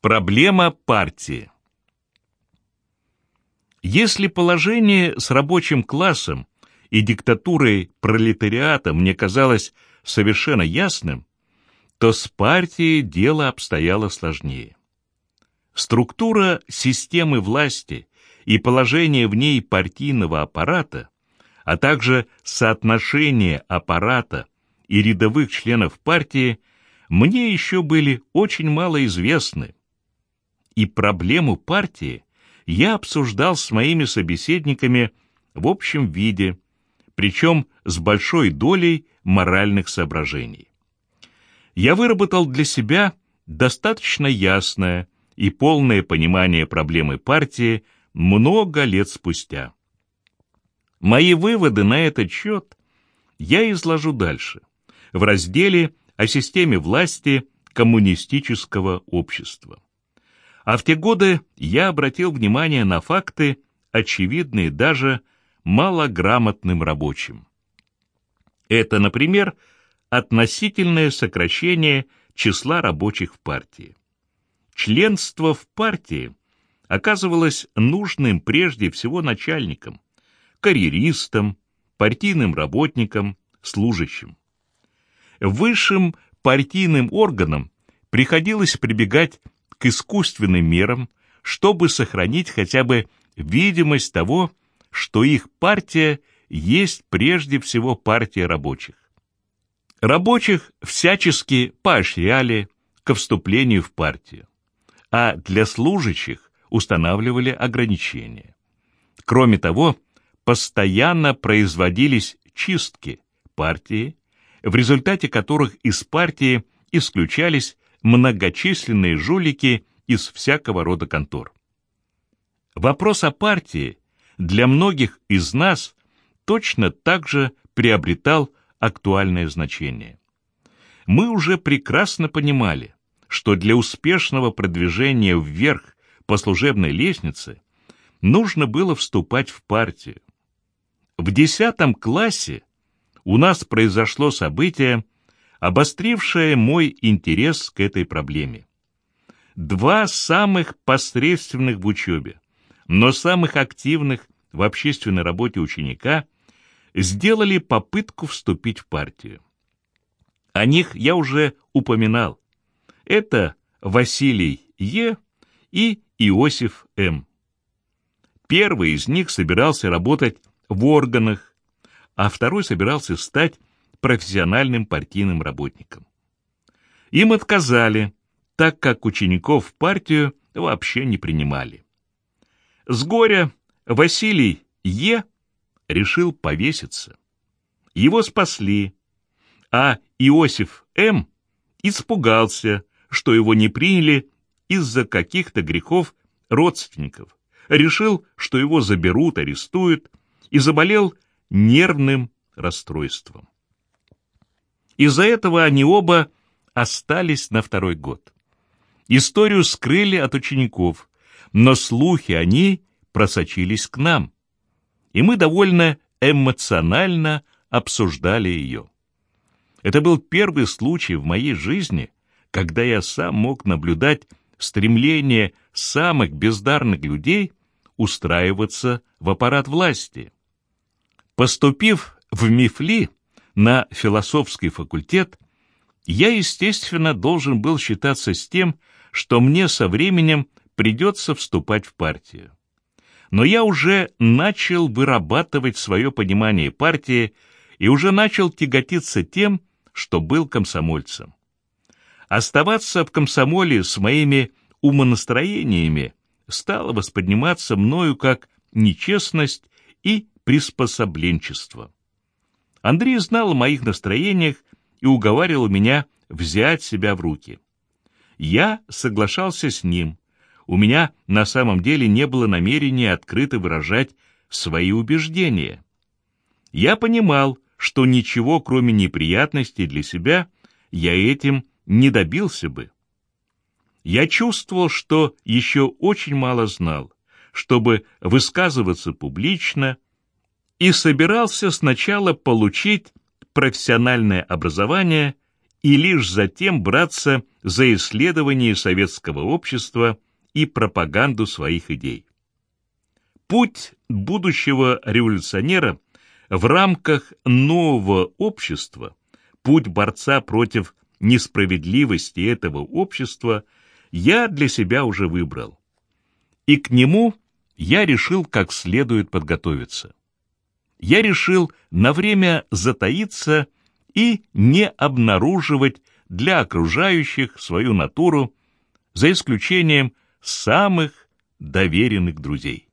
Проблема партии. Если положение с рабочим классом и диктатурой пролетариата мне казалось совершенно ясным, то с партией дело обстояло сложнее. Структура системы власти и положение в ней партийного аппарата, а также соотношение аппарата и рядовых членов партии мне еще были очень мало известны, и проблему партии я обсуждал с моими собеседниками в общем виде, причем с большой долей моральных соображений. Я выработал для себя достаточно ясное и полное понимание проблемы партии много лет спустя. Мои выводы на этот счет я изложу дальше, в разделе о системе власти коммунистического общества. А в те годы я обратил внимание на факты, очевидные даже малограмотным рабочим. Это, например, относительное сокращение числа рабочих в партии. Членство в партии оказывалось нужным прежде всего начальникам, карьеристам, партийным работникам, служащим. Высшим партийным органам приходилось прибегать к искусственным мерам, чтобы сохранить хотя бы видимость того, что их партия есть прежде всего партия рабочих. Рабочих всячески поощряли ко вступлению в партию, а для служащих устанавливали ограничения. Кроме того, постоянно производились чистки партии, в результате которых из партии исключались многочисленные жулики из всякого рода контор. Вопрос о партии для многих из нас точно так же приобретал актуальное значение. Мы уже прекрасно понимали, что для успешного продвижения вверх по служебной лестнице нужно было вступать в партию. В десятом классе у нас произошло событие, обострившее мой интерес к этой проблеме. Два самых посредственных в учебе, но самых активных в общественной работе ученика сделали попытку вступить в партию. О них я уже упоминал. Это Василий Е. и Иосиф М. Первый из них собирался работать в органах, а второй собирался стать профессиональным партийным работникам. Им отказали, так как учеников в партию вообще не принимали. С горя Василий Е. решил повеситься. Его спасли, а Иосиф М. испугался, что его не приняли из-за каких-то грехов родственников, решил, что его заберут, арестуют, и заболел нервным расстройством. Из-за этого они оба остались на второй год. Историю скрыли от учеников, но слухи о ней просочились к нам, и мы довольно эмоционально обсуждали ее. Это был первый случай в моей жизни, когда я сам мог наблюдать стремление самых бездарных людей устраиваться в аппарат власти. Поступив в Мифли, на философский факультет, я, естественно, должен был считаться с тем, что мне со временем придется вступать в партию. Но я уже начал вырабатывать свое понимание партии и уже начал тяготиться тем, что был комсомольцем. Оставаться в комсомоле с моими умонастроениями стало восприниматься мною как нечестность и приспособленчество. Андрей знал о моих настроениях и уговаривал меня взять себя в руки. Я соглашался с ним. У меня на самом деле не было намерения открыто выражать свои убеждения. Я понимал, что ничего, кроме неприятностей для себя, я этим не добился бы. Я чувствовал, что еще очень мало знал, чтобы высказываться публично, и собирался сначала получить профессиональное образование и лишь затем браться за исследование советского общества и пропаганду своих идей. Путь будущего революционера в рамках нового общества, путь борца против несправедливости этого общества я для себя уже выбрал. И к нему я решил как следует подготовиться. Я решил на время затаиться и не обнаруживать для окружающих свою натуру, за исключением самых доверенных друзей.